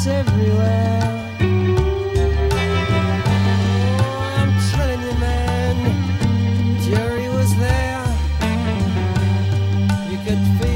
us everywhere. Oh, I'm telling you, man, Jerry was there. You could feel.